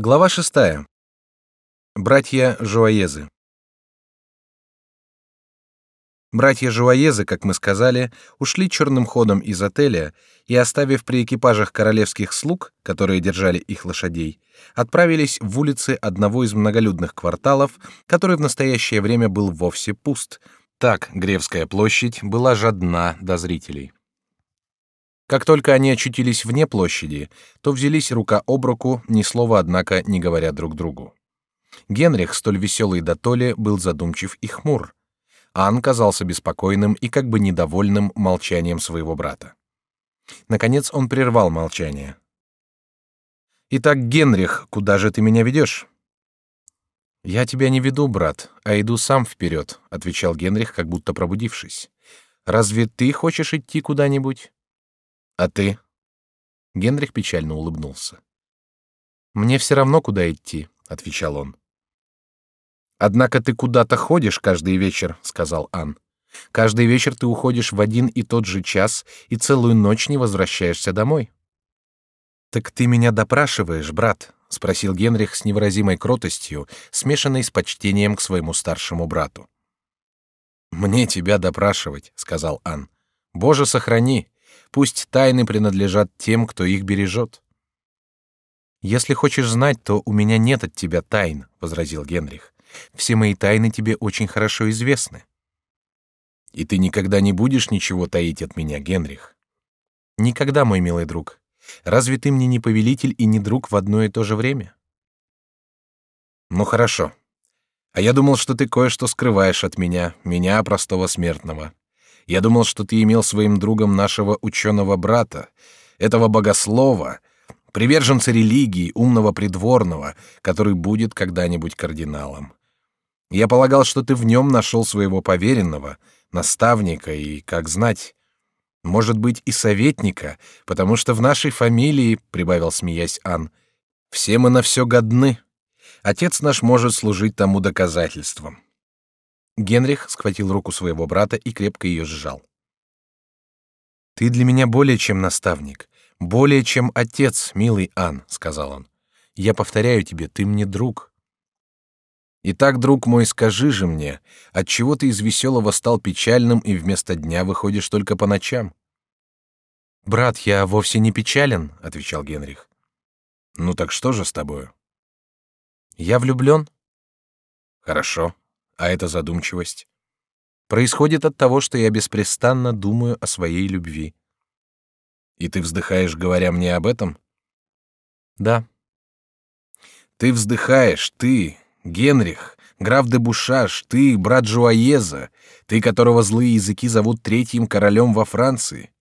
Глава шестая. Братья Жуаезы. Братья Жуаезы, как мы сказали, ушли черным ходом из отеля и, оставив при экипажах королевских слуг, которые держали их лошадей, отправились в улицы одного из многолюдных кварталов, который в настоящее время был вовсе пуст. Так Гревская площадь была жадна до зрителей. Как только они очутились вне площади, то взялись рука об руку, ни слова, однако, не говоря друг другу. Генрих, столь веселый до толи, был задумчив и хмур. Ан казался беспокойным и как бы недовольным молчанием своего брата. Наконец он прервал молчание. «Итак, Генрих, куда же ты меня ведешь?» «Я тебя не веду, брат, а иду сам вперед», — отвечал Генрих, как будто пробудившись. «Разве ты хочешь идти куда-нибудь?» А ты? Генрих печально улыбнулся. Мне все равно, куда идти, отвечал он. Однако ты куда-то ходишь каждый вечер, сказал Ан. Каждый вечер ты уходишь в один и тот же час и целую ночь не возвращаешься домой. Так ты меня допрашиваешь, брат? спросил Генрих с невыразимой кротостью, смешанной с почтением к своему старшему брату. Мне тебя допрашивать, сказал Ан. Боже, сохрани! Пусть тайны принадлежат тем, кто их бережет. Если хочешь знать, то у меня нет от тебя тайн, возразил Генрих. Все мои тайны тебе очень хорошо известны. И ты никогда не будешь ничего таить от меня, Генрих. Никогда, мой милый друг. Разве ты мне не повелитель и не друг в одно и то же время? Ну хорошо. А я думал, что ты кое-что скрываешь от меня, меня простого смертного. Я думал, что ты имел своим другом нашего ученого брата, этого богослова, приверженца религии, умного придворного, который будет когда-нибудь кардиналом. Я полагал, что ты в нем нашел своего поверенного, наставника и, как знать, может быть, и советника, потому что в нашей фамилии, прибавил смеясь Ан, все мы на все годны. Отец наш может служить тому доказательством. Генрих схватил руку своего брата и крепко ее сжал. Ты для меня более чем наставник, более чем отец, милый Ан, сказал он. Я повторяю тебе, ты мне друг. Итак, друг мой, скажи же мне, от чего ты из веселого стал печальным и вместо дня выходишь только по ночам? Брат, я вовсе не печален, отвечал Генрих. Ну так что же с тобою? Я влюблен. Хорошо. А эта задумчивость происходит от того, что я беспрестанно думаю о своей любви. И ты вздыхаешь, говоря мне об этом? Да. Ты вздыхаешь, ты, Генрих, граф де Бушаш, ты, брат Жуаеза, ты, которого злые языки зовут третьим королем во Франции.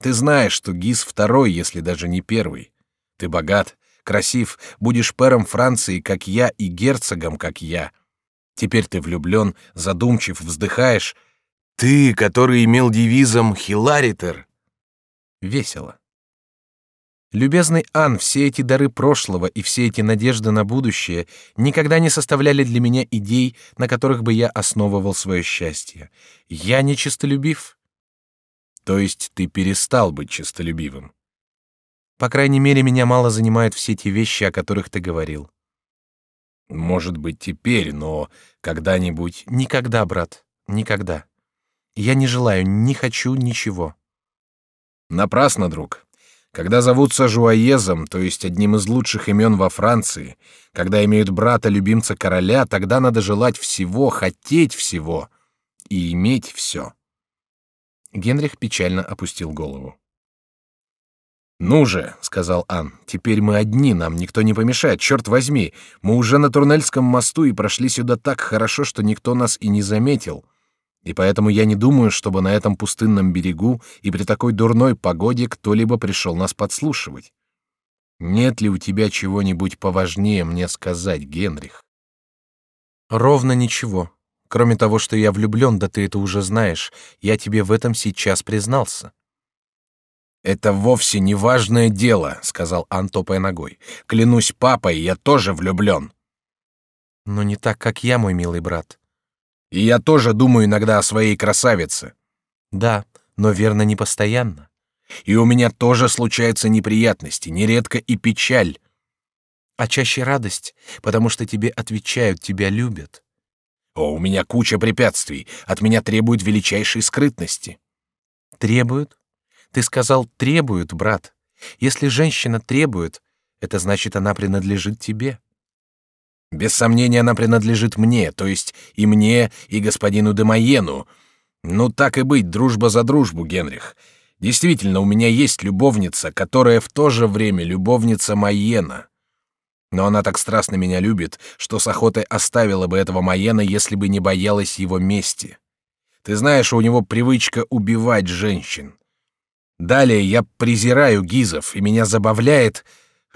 Ты знаешь, что Гиз второй, если даже не первый. Ты богат, красив, будешь пэром Франции, как я, и герцогом, как я. Теперь ты влюблен, задумчив, вздыхаешь. Ты, который имел девизом «Хиларитер». Весело. Любезный Ан, все эти дары прошлого и все эти надежды на будущее никогда не составляли для меня идей, на которых бы я основывал свое счастье. Я не честолюбив. То есть ты перестал быть честолюбивым. По крайней мере, меня мало занимают все те вещи, о которых ты говорил. Может быть, теперь, но когда-нибудь... Никогда, брат, никогда. Я не желаю, не хочу ничего. Напрасно, друг. Когда зовутся Жуаезом, то есть одним из лучших имен во Франции, когда имеют брата-любимца короля, тогда надо желать всего, хотеть всего и иметь все. Генрих печально опустил голову. «Ну же», — сказал Ан, — «теперь мы одни, нам никто не помешает, черт возьми. Мы уже на Турнельском мосту и прошли сюда так хорошо, что никто нас и не заметил. И поэтому я не думаю, чтобы на этом пустынном берегу и при такой дурной погоде кто-либо пришел нас подслушивать. Нет ли у тебя чего-нибудь поважнее мне сказать, Генрих?» «Ровно ничего. Кроме того, что я влюблен, да ты это уже знаешь, я тебе в этом сейчас признался». Это вовсе не важное дело, сказал Антопая ногой. Клянусь папой, я тоже влюблен. Но не так, как я, мой милый брат. И я тоже думаю иногда о своей красавице. Да, но верно не постоянно. И у меня тоже случаются неприятности, нередко и печаль. А чаще радость, потому что тебе отвечают, тебя любят. О, у меня куча препятствий, от меня требуют величайшей скрытности. Требуют? Ты сказал требуют, брат. Если женщина требует, это значит, она принадлежит тебе. Без сомнения, она принадлежит мне, то есть и мне, и господину Демоену. Ну так и быть, дружба за дружбу, Генрих. Действительно, у меня есть любовница, которая в то же время любовница Майена. Но она так страстно меня любит, что с охотой оставила бы этого Майена, если бы не боялась его мести. Ты знаешь, у него привычка убивать женщин. Далее я презираю гизов, и меня забавляет,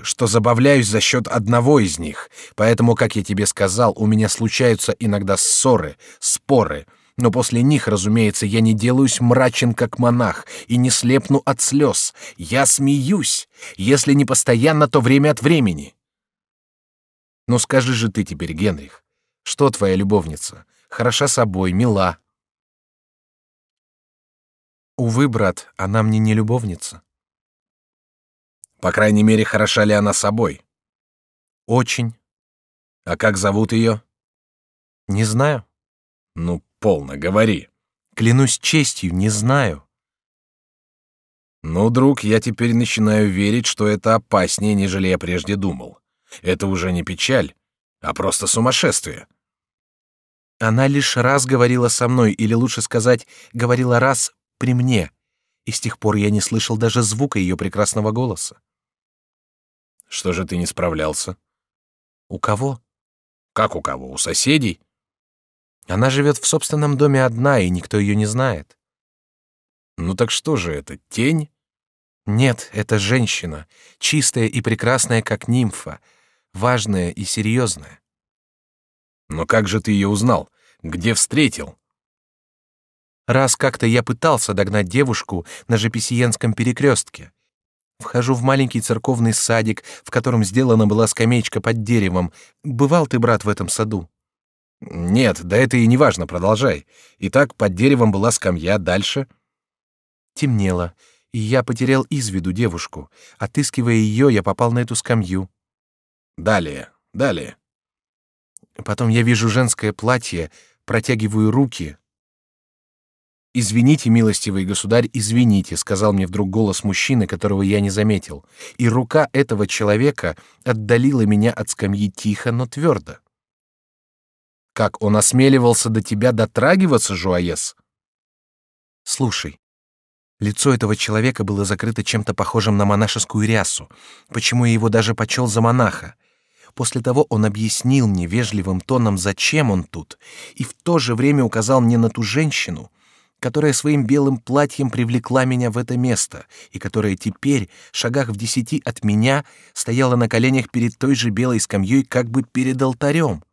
что забавляюсь за счет одного из них. Поэтому, как я тебе сказал, у меня случаются иногда ссоры, споры. Но после них, разумеется, я не делаюсь мрачен, как монах, и не слепну от слез. Я смеюсь, если не постоянно, то время от времени. Ну скажи же ты теперь, Генрих, что твоя любовница? Хороша собой, мила, Увы, брат, она мне не любовница. По крайней мере, хороша ли она собой? Очень. А как зовут ее? Не знаю. Ну, полно, говори. Клянусь честью, не знаю. Ну, друг, я теперь начинаю верить, что это опаснее, нежели я прежде думал. Это уже не печаль, а просто сумасшествие. Она лишь раз говорила со мной, или лучше сказать, говорила раз при мне, и с тех пор я не слышал даже звука ее прекрасного голоса. Что же ты не справлялся? У кого? Как у кого? У соседей? Она живет в собственном доме одна, и никто ее не знает. Ну так что же это, тень? Нет, это женщина, чистая и прекрасная, как нимфа, важная и серьезная. Но как же ты ее узнал? Где встретил? Раз как-то я пытался догнать девушку на Жепесиенском перекрестке. Вхожу в маленький церковный садик, в котором сделана была скамеечка под деревом. Бывал ты, брат, в этом саду? Нет, да это и не важно, продолжай. Итак, под деревом была скамья, дальше? Темнело, и я потерял из виду девушку. Отыскивая ее, я попал на эту скамью. Далее, далее. Потом я вижу женское платье, протягиваю руки, Извините, милостивый государь, извините, сказал мне вдруг голос мужчины, которого я не заметил, и рука этого человека отдалила меня от скамьи тихо, но твердо. Как он осмеливался до тебя дотрагиваться, Жуаес? Слушай, лицо этого человека было закрыто чем-то похожим на монашескую рясу. Почему я его даже почел за монаха? После того он объяснил мне вежливым тоном, зачем он тут, и в то же время указал мне на ту женщину, которая своим белым платьем привлекла меня в это место и которая теперь, шагах в десяти от меня, стояла на коленях перед той же белой скамьей, как бы перед алтарем.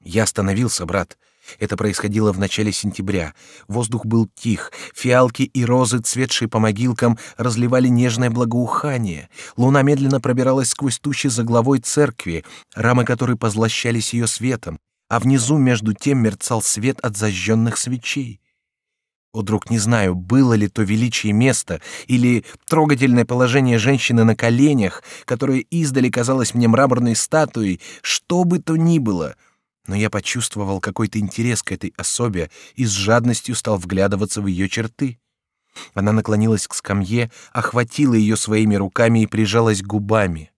Я остановился, брат. Это происходило в начале сентября. Воздух был тих, фиалки и розы, цветшие по могилкам, разливали нежное благоухание. Луна медленно пробиралась сквозь тучи за главой церкви, рамы которой позлощались ее светом, а внизу между тем мерцал свет от зажженных свечей. О, друг, не знаю, было ли то величие места или трогательное положение женщины на коленях, которое издали казалось мне мраморной статуей, что бы то ни было. Но я почувствовал какой-то интерес к этой особе и с жадностью стал вглядываться в ее черты. Она наклонилась к скамье, охватила ее своими руками и прижалась губами.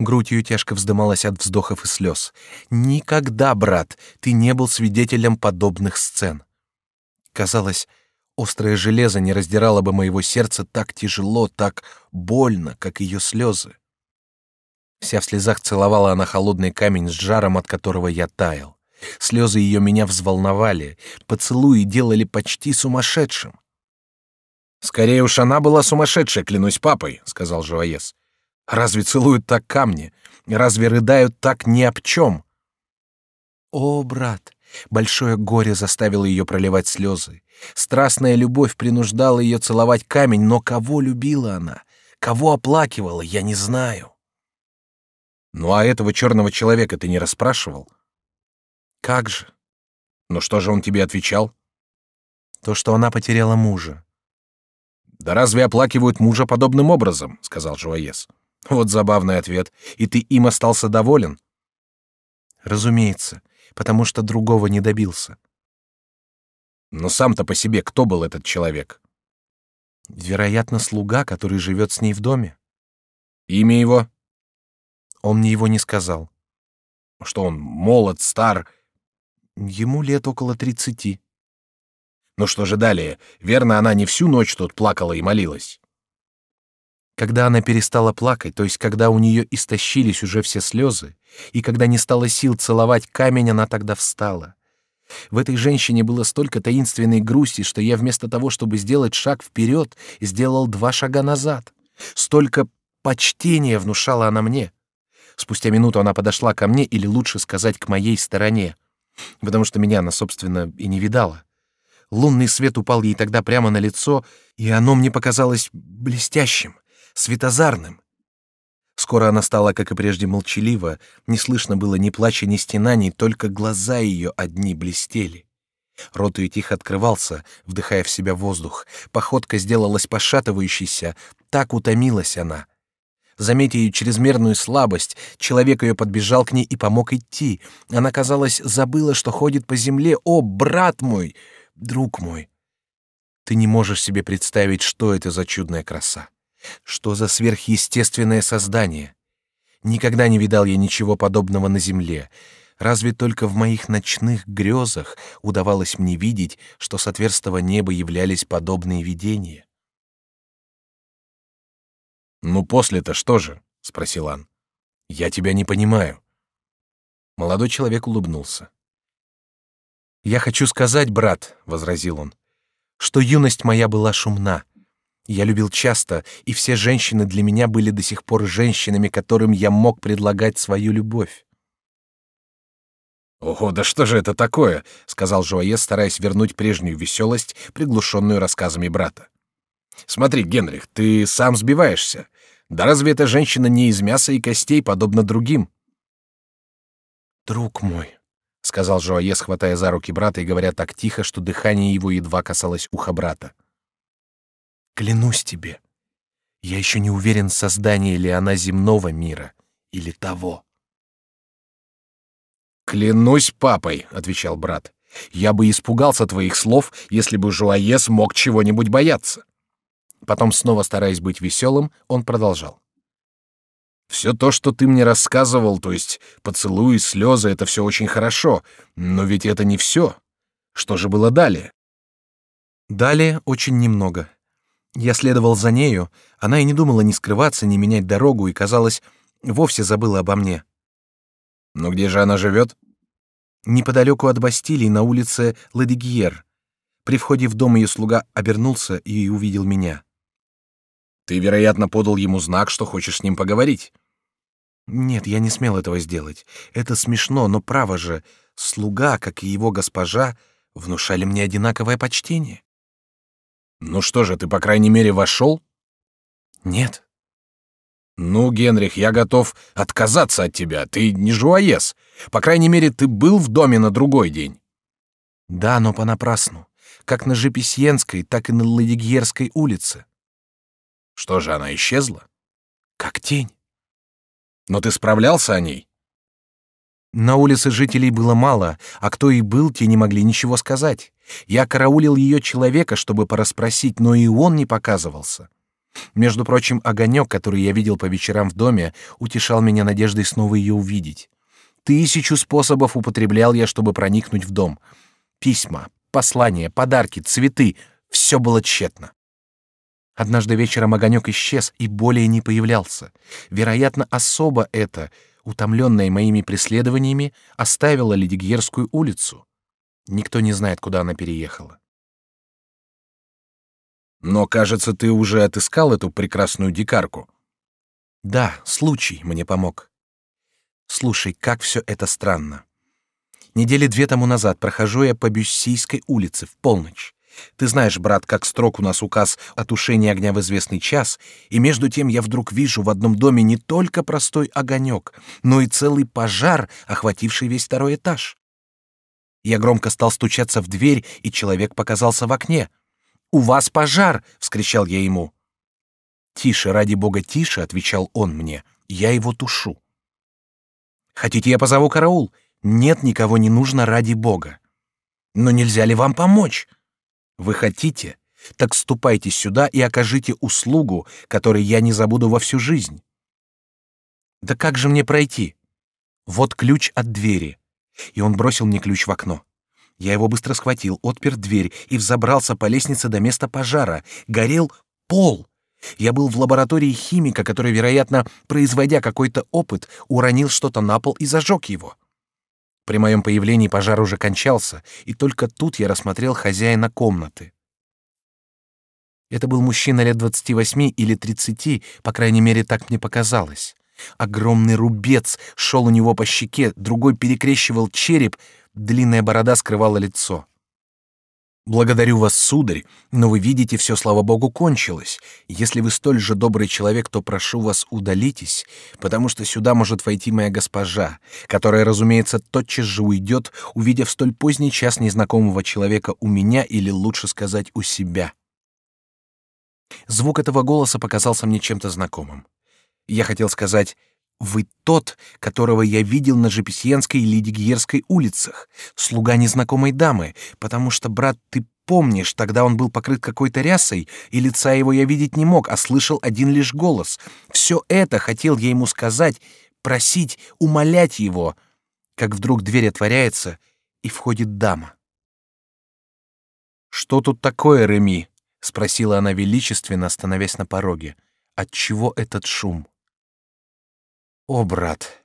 Грудь ее тяжко вздымалась от вздохов и слез. Никогда, брат, ты не был свидетелем подобных сцен. Казалось, острое железо не раздирало бы моего сердца так тяжело, так больно, как ее слезы. Вся в слезах целовала она холодный камень с жаром, от которого я таял. Слезы ее меня взволновали, поцелуи делали почти сумасшедшим. Скорее уж она была сумасшедшая, клянусь папой, сказал Жуаес. Разве целуют так камни? Разве рыдают так ни об чем? О, брат, Большое горе заставило ее проливать слезы. Страстная любовь принуждала ее целовать камень, но кого любила она? Кого оплакивала, я не знаю. Ну а этого черного человека ты не расспрашивал? Как же? Ну что же он тебе отвечал? То, что она потеряла мужа. Да разве оплакивают мужа подобным образом? сказал Жуаес. Вот забавный ответ. И ты им остался доволен? Разумеется, потому что другого не добился. Но сам-то по себе кто был этот человек? Вероятно, слуга, который живет с ней в доме. Имя его? Он мне его не сказал. Что он молод, стар? Ему лет около тридцати. Ну что же далее? Верно, она не всю ночь тут плакала и молилась. Когда она перестала плакать, то есть когда у нее истощились уже все слезы, и когда не стало сил целовать камень, она тогда встала. В этой женщине было столько таинственной грусти, что я вместо того, чтобы сделать шаг вперед, сделал два шага назад. Столько почтения внушала она мне. Спустя минуту она подошла ко мне, или лучше сказать, к моей стороне, потому что меня она, собственно, и не видала. Лунный свет упал ей тогда прямо на лицо, и оно мне показалось блестящим, светозарным. Скоро она стала, как и прежде, молчалива, не слышно было ни плача, ни стенаний, только глаза ее одни блестели. Рот ее тихо открывался, вдыхая в себя воздух. Походка сделалась пошатывающейся, так утомилась она. Заметя ее чрезмерную слабость, человек ее подбежал к ней и помог идти. Она, казалось, забыла, что ходит по земле. «О, брат мой! Друг мой!» Ты не можешь себе представить, что это за чудная краса. Что за сверхъестественное создание? Никогда не видал я ничего подобного на земле. Разве только в моих ночных грезах удавалось мне видеть, что с отверстого неба являлись подобные видения. «Ну, после-то что же?» — спросил Ан. «Я тебя не понимаю». Молодой человек улыбнулся. «Я хочу сказать, брат», — возразил он, — «что юность моя была шумна, я любил часто, и все женщины для меня были до сих пор женщинами, которым я мог предлагать свою любовь. «Ого, да что же это такое?» — сказал Жуае, стараясь вернуть прежнюю веселость, приглушенную рассказами брата. «Смотри, Генрих, ты сам сбиваешься. Да разве эта женщина не из мяса и костей, подобно другим?» «Друг мой», — сказал Жуае, хватая за руки брата и говоря так тихо, что дыхание его едва касалось уха брата. — Клянусь тебе, я еще не уверен, создание ли она земного мира или того. Клянусь папой, отвечал брат. Я бы испугался твоих слов, если бы Жуае смог чего-нибудь бояться. Потом, снова стараясь быть веселым, он продолжал. Все то, что ты мне рассказывал, то есть поцелуи, слезы, это все очень хорошо, но ведь это не все. Что же было далее? Далее очень немного. Я следовал за нею, она и не думала ни скрываться, ни менять дорогу, и, казалось, вовсе забыла обо мне. Но где же она живет? Неподалеку от Бастилии, на улице Ладигьер. При входе в дом ее слуга обернулся и увидел меня. Ты, вероятно, подал ему знак, что хочешь с ним поговорить. Нет, я не смел этого сделать. Это смешно, но право же, слуга, как и его госпожа, внушали мне одинаковое почтение. Ну что же, ты по крайней мере вошел? Нет. Ну, Генрих, я готов отказаться от тебя. Ты не жуаес. По крайней мере, ты был в доме на другой день. Да, но понапрасну. Как на Жепесьенской, так и на Ладигьерской улице. Что же, она исчезла? Как тень. Но ты справлялся о ней? На улице жителей было мало, а кто и был, те не могли ничего сказать. Я караулил ее человека, чтобы порасспросить, но и он не показывался. Между прочим, огонек, который я видел по вечерам в доме, утешал меня надеждой снова ее увидеть. Тысячу способов употреблял я, чтобы проникнуть в дом. Письма, послания, подарки, цветы — все было тщетно. Однажды вечером огонек исчез и более не появлялся. Вероятно, особо это — утомленная моими преследованиями, оставила Ледигьерскую улицу. Никто не знает, куда она переехала. Но, кажется, ты уже отыскал эту прекрасную дикарку. Да, случай мне помог. Слушай, как все это странно. Недели две тому назад прохожу я по Бюссийской улице в полночь. Ты знаешь, брат, как строг у нас указ о тушении огня в известный час, и между тем я вдруг вижу в одном доме не только простой огонек, но и целый пожар, охвативший весь второй этаж. Я громко стал стучаться в дверь, и человек показался в окне. «У вас пожар!» — вскричал я ему. Тише, ради бога, тише, отвечал он мне. Я его тушу. Хотите, я позову караул? Нет, никого не нужно ради бога. Но нельзя ли вам помочь? Вы хотите? Так ступайте сюда и окажите услугу, которой я не забуду во всю жизнь. Да как же мне пройти? Вот ключ от двери. И он бросил мне ключ в окно. Я его быстро схватил, отпер дверь и взобрался по лестнице до места пожара. Горел пол. Я был в лаборатории химика, который, вероятно, производя какой-то опыт, уронил что-то на пол и зажег его. При моем появлении пожар уже кончался, и только тут я рассмотрел хозяина комнаты. Это был мужчина лет двадцати восьми или тридцати, по крайней мере, так мне показалось. Огромный рубец шел у него по щеке, другой перекрещивал череп, длинная борода скрывала лицо. Благодарю вас, сударь, но вы видите, все, слава богу, кончилось. Если вы столь же добрый человек, то прошу вас удалитесь, потому что сюда может войти моя госпожа, которая, разумеется, тотчас же уйдет, увидев столь поздний час незнакомого человека у меня или лучше сказать у себя. Звук этого голоса показался мне чем-то знакомым. Я хотел сказать вы тот, которого я видел на Жепесьянской и Лидигьерской улицах, слуга незнакомой дамы, потому что, брат, ты помнишь, тогда он был покрыт какой-то рясой, и лица его я видеть не мог, а слышал один лишь голос. Все это хотел я ему сказать, просить, умолять его, как вдруг дверь отворяется, и входит дама. «Что тут такое, Реми?» — спросила она величественно, становясь на пороге. «Отчего этот шум?» О, брат,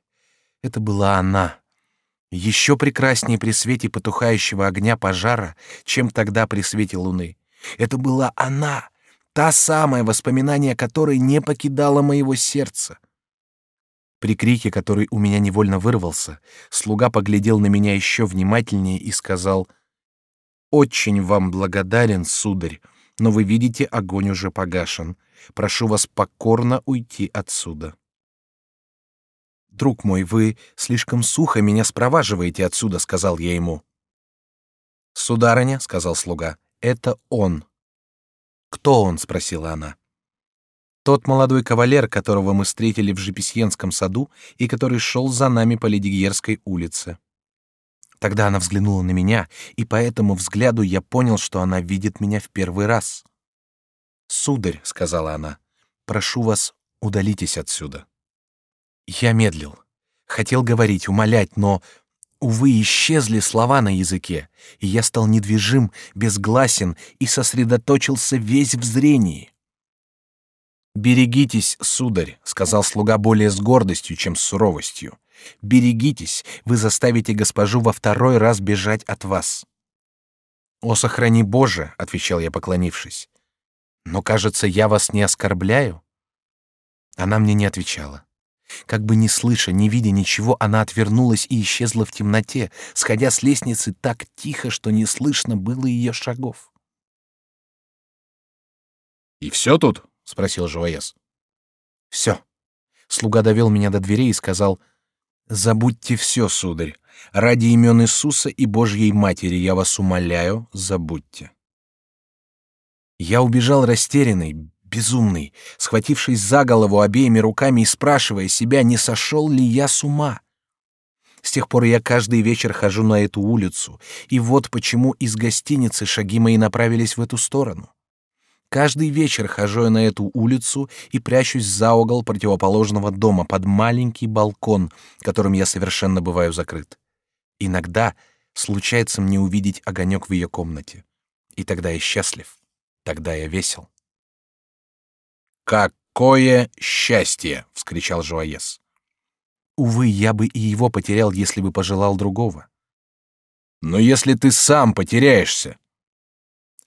это была она. Еще прекраснее при свете потухающего огня пожара, чем тогда при свете луны. Это была она, та самая, воспоминание которой не покидало моего сердца. При крике, который у меня невольно вырвался, слуга поглядел на меня еще внимательнее и сказал: "Очень вам благодарен, сударь, но вы видите, огонь уже погашен. Прошу вас покорно уйти отсюда" друг мой, вы слишком сухо меня спроваживаете отсюда, сказал я ему. Сударыня, сказал слуга, это он. Кто он? спросила она. Тот молодой кавалер, которого мы встретили в Жепесьенском саду и который шел за нами по Ледигьерской улице. Тогда она взглянула на меня, и по этому взгляду я понял, что она видит меня в первый раз. Сударь, сказала она, прошу вас, удалитесь отсюда. Я медлил. Хотел говорить, умолять, но, увы, исчезли слова на языке, и я стал недвижим, безгласен и сосредоточился весь в зрении. «Берегитесь, сударь», — сказал слуга более с гордостью, чем с суровостью. «Берегитесь, вы заставите госпожу во второй раз бежать от вас». «О, сохрани Боже», — отвечал я, поклонившись. «Но, кажется, я вас не оскорбляю?» Она мне не отвечала. Как бы не слыша, не видя ничего, она отвернулась и исчезла в темноте, сходя с лестницы так тихо, что не слышно было ее шагов. «И все тут?» — спросил Живоес. «Все». Слуга довел меня до дверей и сказал, «Забудьте все, сударь. Ради имен Иисуса и Божьей Матери я вас умоляю, забудьте». Я убежал растерянный, безумный, схватившись за голову обеими руками и спрашивая себя, не сошел ли я с ума. С тех пор я каждый вечер хожу на эту улицу, и вот почему из гостиницы шаги мои направились в эту сторону. Каждый вечер хожу я на эту улицу и прячусь за угол противоположного дома под маленький балкон, которым я совершенно бываю закрыт. Иногда случается мне увидеть огонек в ее комнате, и тогда я счастлив, тогда я весел. Какое счастье! – вскричал Жуаес. Увы, я бы и его потерял, если бы пожелал другого. Но если ты сам потеряешься,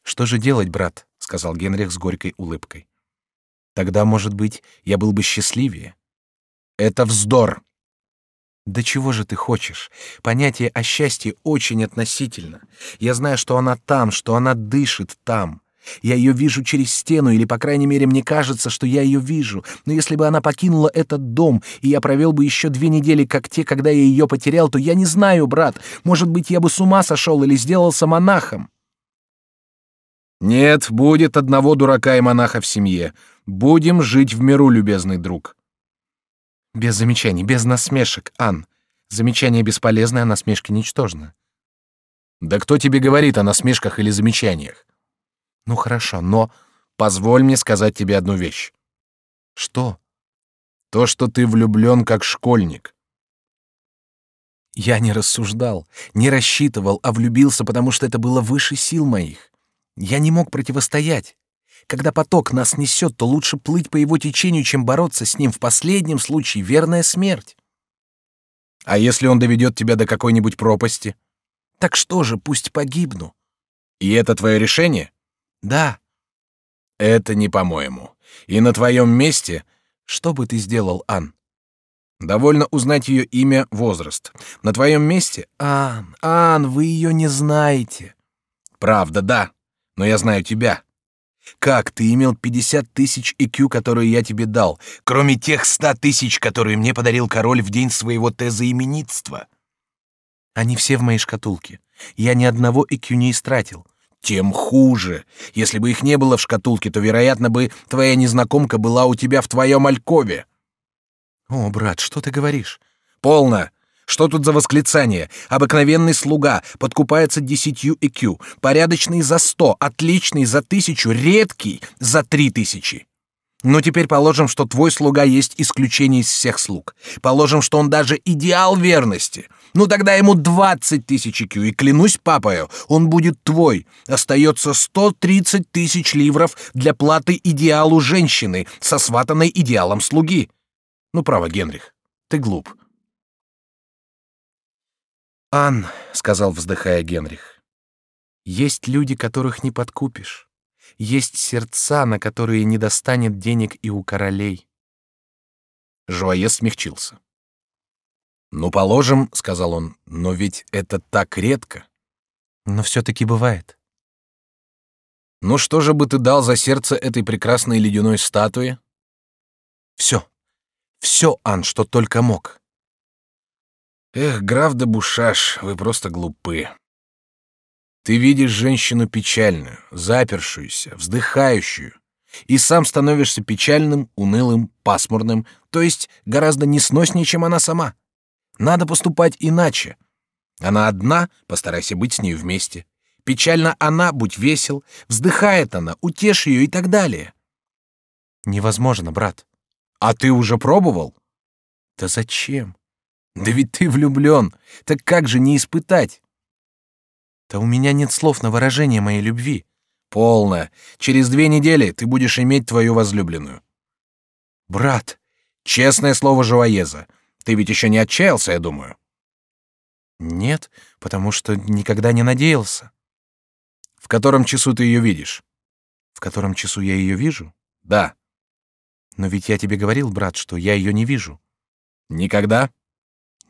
что же делать, брат? – сказал Генрих с горькой улыбкой. Тогда, может быть, я был бы счастливее. Это вздор. Да чего же ты хочешь? Понятие о счастье очень относительно. Я знаю, что она там, что она дышит там. Я ее вижу через стену, или, по крайней мере, мне кажется, что я ее вижу. Но если бы она покинула этот дом, и я провел бы еще две недели, как те, когда я ее потерял, то я не знаю, брат. Может быть, я бы с ума сошел или сделался монахом. Нет, будет одного дурака и монаха в семье. Будем жить в миру, любезный друг. Без замечаний, без насмешек, Ан. Замечания бесполезны, а насмешки ничтожны. Да кто тебе говорит о насмешках или замечаниях? Ну хорошо, но позволь мне сказать тебе одну вещь. Что? То, что ты влюблен как школьник. Я не рассуждал, не рассчитывал, а влюбился, потому что это было выше сил моих. Я не мог противостоять. Когда поток нас несет, то лучше плыть по его течению, чем бороться с ним. В последнем случае верная смерть. А если он доведет тебя до какой-нибудь пропасти? Так что же, пусть погибну. И это твое решение? Да. Это не по-моему. И на твоем месте... Что бы ты сделал, Ан? Довольно узнать ее имя, возраст. На твоем месте... Ан, Ан, вы ее не знаете. Правда, да. Но я знаю тебя. Как ты имел 50 тысяч IQ, которые я тебе дал, кроме тех 100 тысяч, которые мне подарил король в день своего тезаименитства? Они все в моей шкатулке. Я ни одного IQ не истратил. Тем хуже. Если бы их не было в шкатулке, то, вероятно, бы твоя незнакомка была у тебя в твоем алькове. О, брат, что ты говоришь? Полно. Что тут за восклицание? Обыкновенный слуга подкупается десятью IQ, порядочный за сто, отличный за тысячу, редкий за три тысячи. Но теперь положим, что твой слуга есть исключение из всех слуг. Положим, что он даже идеал верности. Ну тогда ему двадцать тысяч IQ, и клянусь папою, он будет твой. Остается сто тридцать тысяч ливров для платы идеалу женщины, сосватанной идеалом слуги. Ну, право, Генрих, ты глуп. Ан, сказал, вздыхая Генрих, есть люди, которых не подкупишь. Есть сердца, на которые не достанет денег и у королей. Жуае смягчился. Ну, положим, сказал он, но ведь это так редко. Но все-таки бывает. Ну что же бы ты дал за сердце этой прекрасной ледяной статуи? Все, все, Ан, что только мог. Эх, граф де Бушаш, вы просто глупы. Ты видишь женщину печальную, запершуюся, вздыхающую, и сам становишься печальным, унылым, пасмурным, то есть гораздо несноснее, чем она сама. Надо поступать иначе. Она одна, постарайся быть с ней вместе. Печально она, будь весел, вздыхает она, утешь ее и так далее. Невозможно, брат. А ты уже пробовал? Да зачем? Да ведь ты влюблен. Так как же не испытать? Да у меня нет слов на выражение моей любви. Полно. Через две недели ты будешь иметь твою возлюбленную. Брат, честное слово Живоеза. Ты ведь еще не отчаялся, я думаю. Нет, потому что никогда не надеялся. В котором часу ты ее видишь? В котором часу я ее вижу? Да. Но ведь я тебе говорил, брат, что я ее не вижу. Никогда?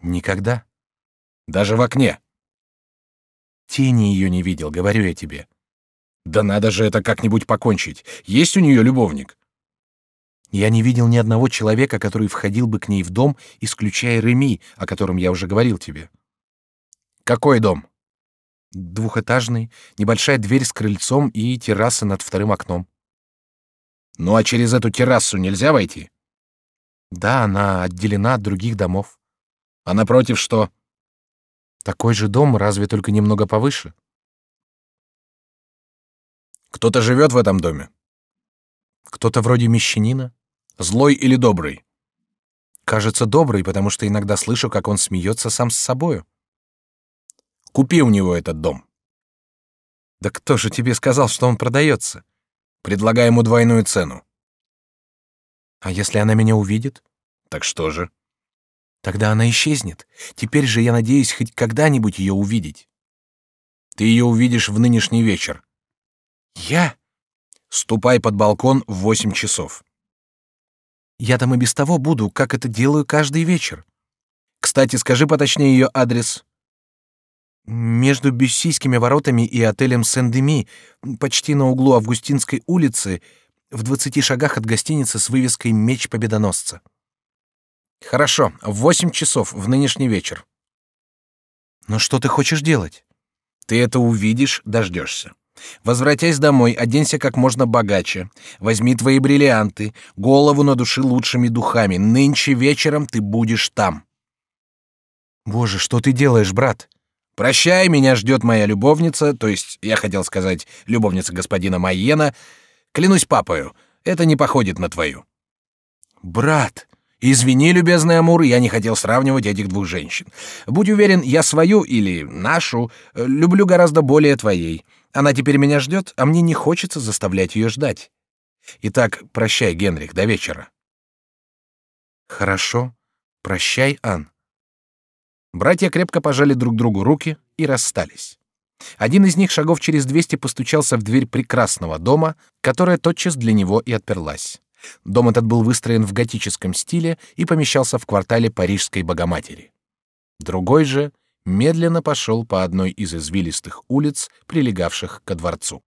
Никогда. Даже в окне. Тени ее не видел, говорю я тебе. Да надо же это как-нибудь покончить. Есть у нее любовник? Я не видел ни одного человека, который входил бы к ней в дом, исключая Реми, о котором я уже говорил тебе. Какой дом? Двухэтажный, небольшая дверь с крыльцом и терраса над вторым окном. Ну а через эту террасу нельзя войти? Да, она отделена от других домов. А напротив что? Такой же дом, разве только немного повыше. Кто-то живет в этом доме? Кто-то вроде мещанина? Злой или добрый? Кажется, добрый, потому что иногда слышу, как он смеется сам с собою. Купи у него этот дом. Да кто же тебе сказал, что он продается? Предлагай ему двойную цену. А если она меня увидит? Так что же? Тогда она исчезнет. Теперь же я надеюсь хоть когда-нибудь ее увидеть. Ты ее увидишь в нынешний вечер. Я? Ступай под балкон в восемь часов. Я там и без того буду, как это делаю каждый вечер. Кстати, скажи поточнее ее адрес. Между Бюссийскими воротами и отелем Сен-Деми, почти на углу Августинской улицы, в двадцати шагах от гостиницы с вывеской «Меч Победоносца». Хорошо, в восемь часов в нынешний вечер. Но что ты хочешь делать? Ты это увидишь, дождешься. Возвратясь домой, оденься как можно богаче, возьми твои бриллианты, голову надуши лучшими духами. Нынче вечером ты будешь там. Боже, что ты делаешь, брат? Прощай, меня ждет моя любовница, то есть я хотел сказать любовница господина Майена. Клянусь папою, это не походит на твою. Брат, извини, любезный Амур, я не хотел сравнивать этих двух женщин. Будь уверен, я свою или нашу э, люблю гораздо более твоей. Она теперь меня ждет, а мне не хочется заставлять ее ждать. Итак, прощай, Генрих, до вечера. Хорошо. Прощай, Ан. Братья крепко пожали друг другу руки и расстались. Один из них шагов через двести постучался в дверь прекрасного дома, которая тотчас для него и отперлась. Дом этот был выстроен в готическом стиле и помещался в квартале Парижской Богоматери. Другой же медленно пошел по одной из извилистых улиц, прилегавших ко дворцу.